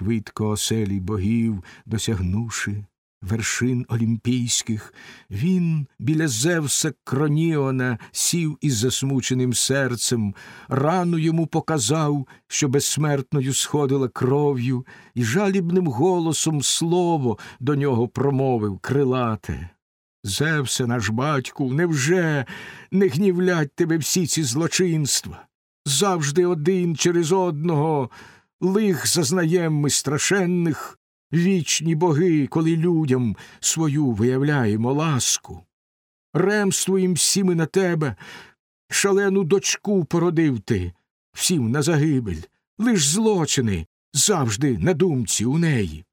швидко оселі богів, досягнувши вершин олімпійських, він біля Зевса Кроніона сів із засмученим серцем, рану йому показав, що безсмертною сходила кров'ю, і жалібним голосом слово до нього промовив крилате. Зевсе, наш батьку, невже не гнівлять тебе всі ці злочинства? Завжди один через одного лих зазнаєм ми страшенних, вічні боги, коли людям свою виявляємо ласку. Ремствуєм всі ми на тебе, шалену дочку породив ти, всім на загибель, лиш злочини завжди на думці у неї.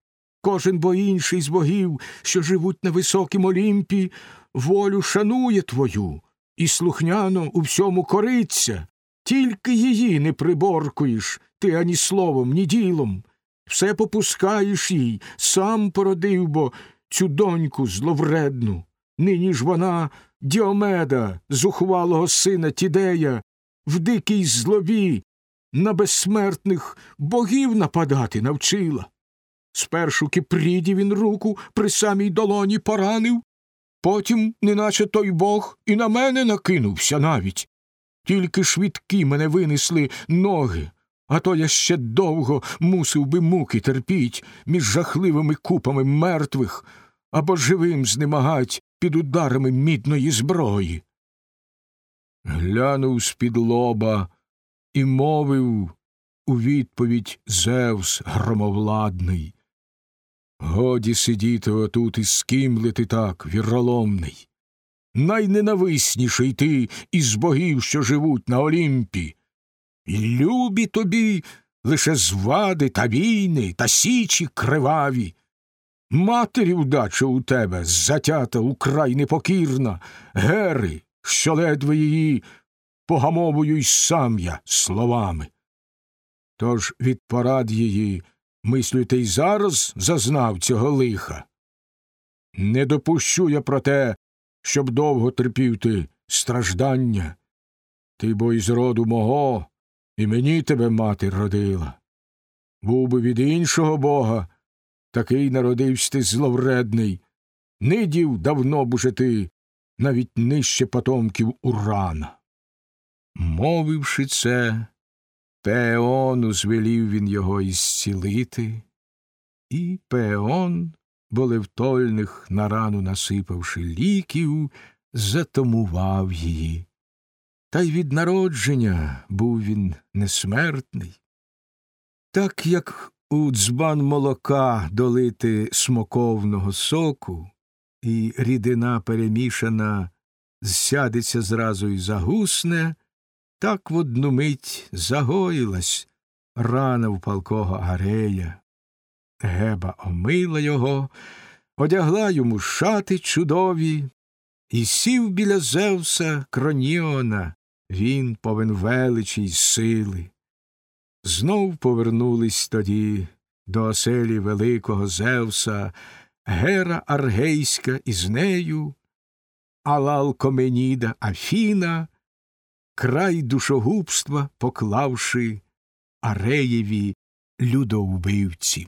Кожен бо інший з богів, що живуть на високім Олімпі, волю шанує твою і слухняно у всьому кориться, тільки її не приборкуєш ти ані словом, ні ділом. Все попускаєш їй, сам породив бо цю доньку зловредну. Нині ж вона Діомеда, зухвалого сина Тідея, в дикій злобі на безсмертних богів нападати навчила. Спершу кипріді він руку при самій долоні поранив, потім, неначе той бог, і на мене накинувся навіть. Тільки швидкі мене винесли ноги, а то я ще довго мусив би муки терпіть між жахливими купами мертвих або живим знемагать під ударами мідної зброї. Глянув з-під лоба і мовив у відповідь Зевс громовладний. Годі сидіти отут і скимлити так, віроломний. Найненависніший ти із богів, що живуть на Олімпі. І любі тобі лише звади та війни та січі криваві. Матері вдача у тебе затята украй непокірна, гери, що ледве її погамовую й сам я словами. Тож від порад її, мислю, ти й зараз зазнав цього лиха. Не допущу я про те, щоб довго терпів ти страждання. Ти бо із роду мого, і мені тебе мати родила. Був би від іншого бога, такий народився ти зловредний. Нидів давно б уже ти навіть нижче потомків урана. Мовивши це, Пеону звелів він його ісцілити, і Пеон, болевтольних на рану насипавши ліків, затамував її. Та й від народження був він несмертний. Так як у дзбан молока долити смоковного соку, і рідина перемішана зсядеться зразу й загусне, так в одну мить загоїлась рана в палкого Арея. Геба омила його, одягла йому шати чудові, і сів біля Зевса Кроніона, він повен величі й сили. Знов повернулись тоді до оселі великого Зевса Гера Аргейська із нею, Алалкоменіда Афіна, край душогубства поклавши Ареєві людовбивці.